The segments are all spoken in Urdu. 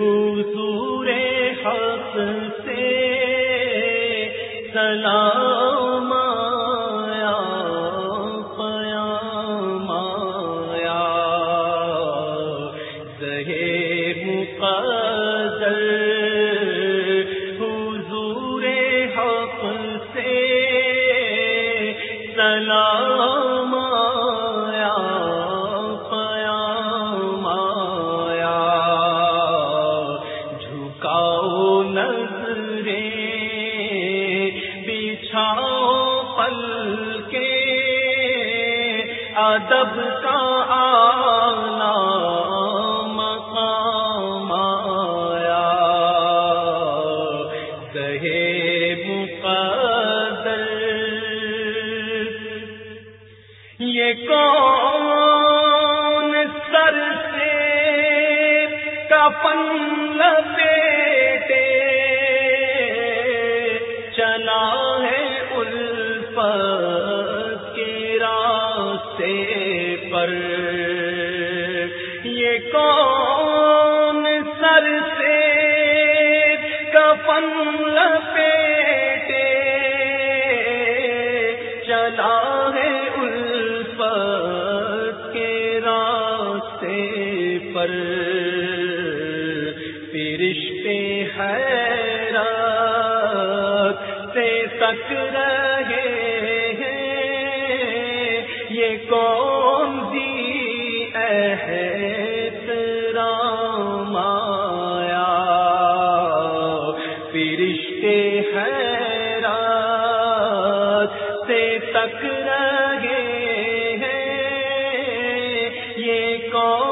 حضور حق سے سلام آیا پیام آیا۔ زہے مقدر حضور حق سے سلام ادب کا آنا مقام آیا۔ کہے مقدر۔ یہ کون سر سے کپن لپیٹے پر فرشتے حیرت سے تک رہے ہیں۔ یہ کون دی احترام آیا۔ فرشتے حیرت سے تک رہے ہیں۔ یہ کون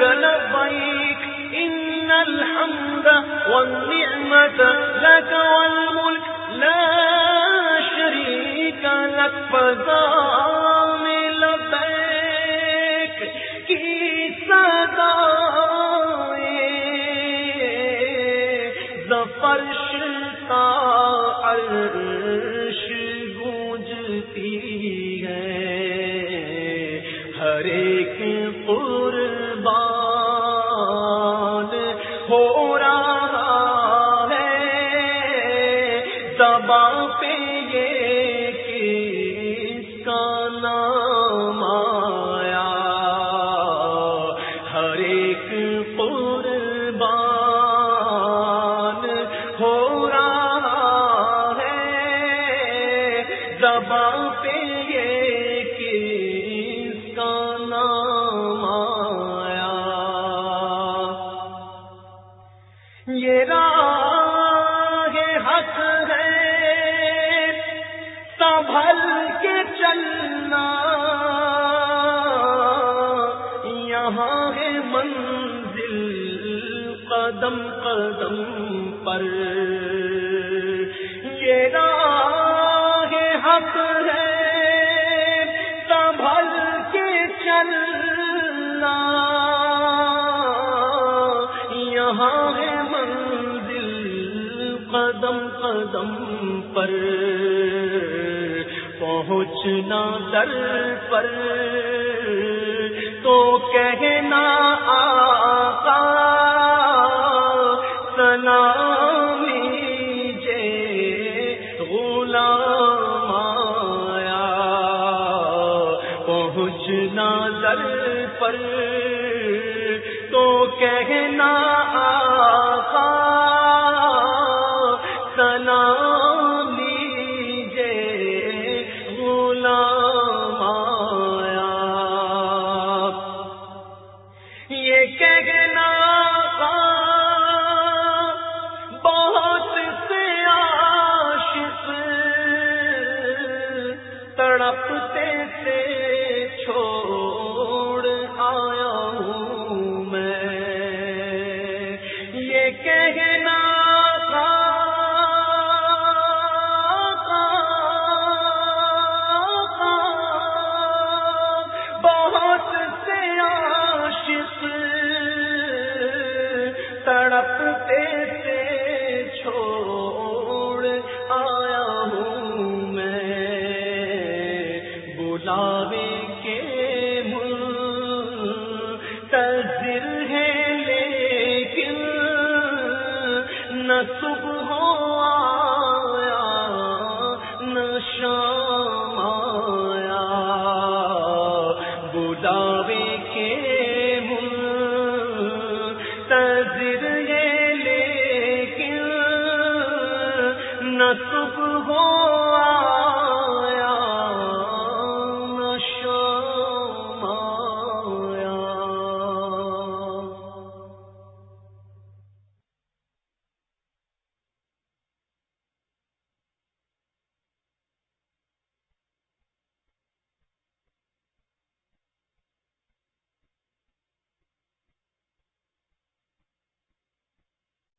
لک لبیک ان الحمد والنعمة لك والملك، لا شريك لك، فضام کی عرش گونجتی ہے، ہر ایک قربان سنبھل کے چلنا۔ یہاں ہے منزل قدم قدم پر۔ یہ راہ حق ہے سنبھل کے چلنا۔ یہاں ہے منزل قدم قدم پر۔ پہنچنا در پر۔ تو کہنا آقا، سلامی جے غلام آیا۔ پہنچنا در پر۔ تو کہنا آقا رابطے سے چھوڑ آیا ہوں میں۔ یہ کہنا تھا بہت سے عاشق تڑپتے صبح